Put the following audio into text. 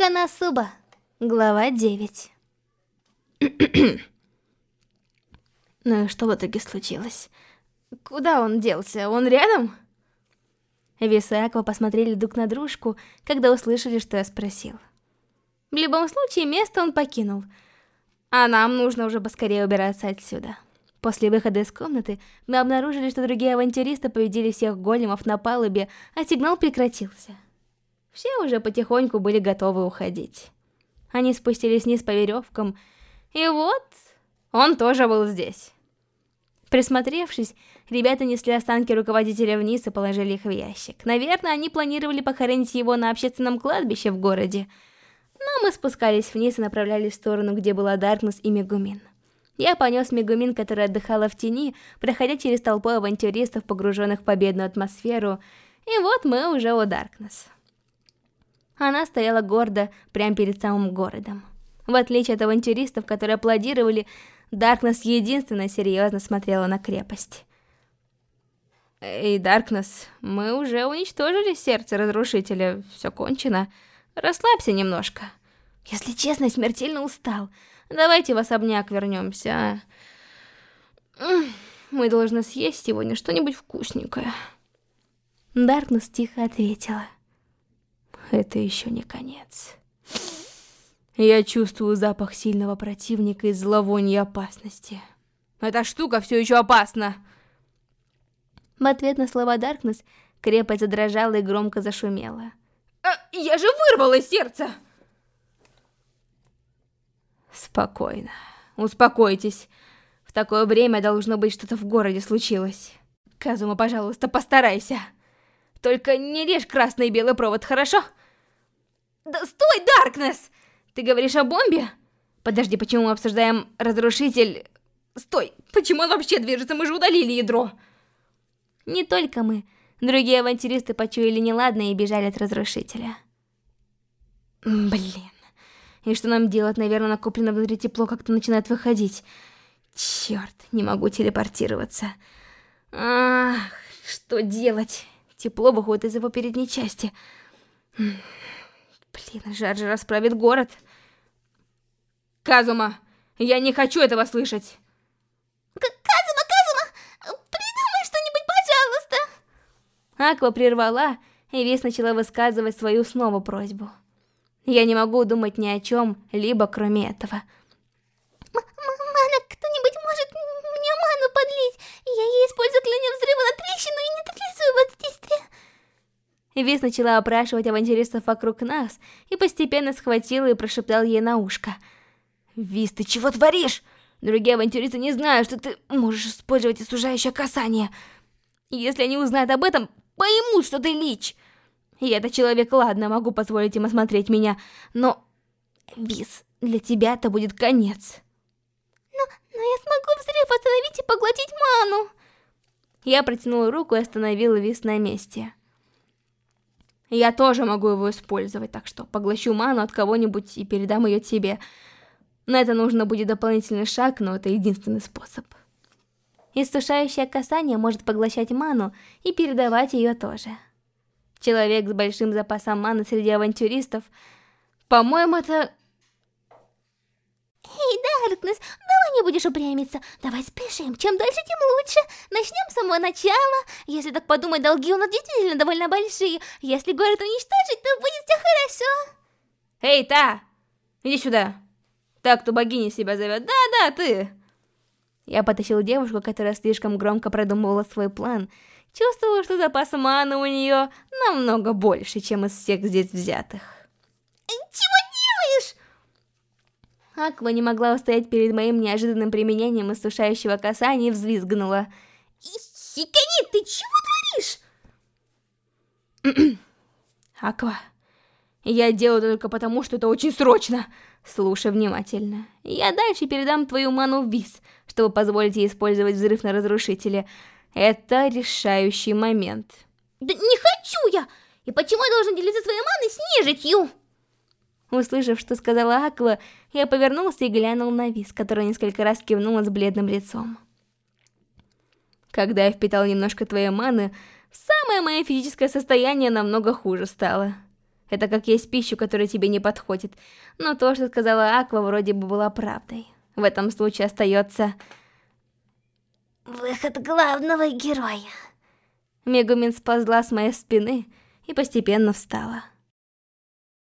Канасуба. Глава 9 Ну и что в итоге случилось? Куда он делся? Он рядом? Вис и Аква посмотрели друг на дружку, когда услышали, что я спросил. В любом случае, место он покинул. А нам нужно уже поскорее убираться отсюда. После выхода из комнаты мы обнаружили, что другие авантюристы победили всех големов на палубе, а сигнал прекратился. Все уже потихоньку были готовы уходить. Они спустились вниз по веревкам, и вот он тоже был здесь. Присмотревшись, ребята несли останки руководителя вниз и положили их в ящик. Наверное, они планировали похоронить его на общественном кладбище в городе. Но мы спускались вниз и направлялись в сторону, где была Даркнесс и Мегумин. Я понес Мегумин, которая отдыхала в тени, проходя через толпу авантюристов, погруженных в победную атмосферу, и вот мы уже у Даркнесс. Она стояла гордо, прямо перед самым городом. В отличие от авантюристов, которые аплодировали, Даркнесс единственно серьезно смотрела на крепость. Эй, Даркнесс, мы уже уничтожили сердце разрушителя, все кончено. Расслабься немножко. Если честно, смертельно устал. Давайте в особняк вернемся, а? Мы должны съесть сегодня что-нибудь вкусненькое. Даркнесс тихо ответила. Это еще не конец. Я чувствую запах сильного противника и зловонья опасности. Эта штука все еще опасна. В ответ на слова Даркнесс, крепость задрожала и громко зашумела. А, я же вырвала сердце! Спокойно. Успокойтесь. В такое время должно быть что-то в городе случилось. Казума, пожалуйста, постарайся. Только не режь красный и белый провод, хорошо? Да стой, Даркнесс! Ты говоришь о бомбе? Подожди, почему мы обсуждаем разрушитель... Стой, почему он вообще движется? Мы же удалили ядро. Не только мы. Другие авантюристы почуяли неладное и бежали от разрушителя. Блин. И что нам делать? Наверное, накоплено внутри тепло как-то начинает выходить. Черт, не могу телепортироваться. Ах, что делать? Тепло выходит из его передней части. Блин, жар же расправит город. Казума, я не хочу этого слышать. К Казума, Казума, придумай что-нибудь, пожалуйста. Аква прервала, и Вес начала высказывать свою снова просьбу. Я не могу думать ни о чем, либо кроме этого. Вис начала опрашивать авантюристов вокруг нас и постепенно схватила и прошептал ей на ушко. «Вис, ты чего творишь? Другие авантюристы не знают, что ты можешь использовать осужающее касание. Если они узнают об этом, поймут, что ты лич!» Я-то человек, ладно, могу позволить им осмотреть меня, но... Виз, для тебя это будет конец. Но, но я смогу взрыв остановить и поглотить ману. Я протянула руку и остановила Виз на месте. Я тоже могу его использовать, так что поглощу ману от кого-нибудь и передам ее тебе. На это нужно будет дополнительный шаг, но это единственный способ. Истушающее касание может поглощать ману и передавать ее тоже. Человек с большим запасом маны среди авантюристов. По-моему, это... Эй, Даркнесс, не будешь упрямиться. Давай спешим. Чем дальше, тем лучше. Начнем с самого начала. Если так подумать, долги у нас действительно довольно большие. Если город уничтожить, то будет все хорошо. Эй, та! Иди сюда. Так, кто богиня себя зовет. Да-да, ты. Я потащил девушку, которая слишком громко продумывала свой план, Чувствую, что запас маны у нее намного больше, чем из всех здесь взятых. Чего делаешь? Аква не могла устоять перед моим неожиданным применением иссушающего касания и взвизгнула. Хикани, ты чего творишь? Аква, я делаю только потому, что это очень срочно. Слушай внимательно. Я дальше передам твою ману в Виз, чтобы позволить ей использовать взрыв на разрушителе. Это решающий момент. Да не хочу я! И почему я должен делиться своей маной с нежитью? Услышав, что сказала Аква, я повернулся и глянул на Виз, которая несколько раз кивнула с бледным лицом. Когда я впитал немножко твоей маны, самое мое физическое состояние намного хуже стало. Это как есть пищу, которая тебе не подходит. Но то, что сказала Аква, вроде бы была правдой. В этом случае остается... Выход главного героя. Мегумин сползла с моей спины и постепенно встала.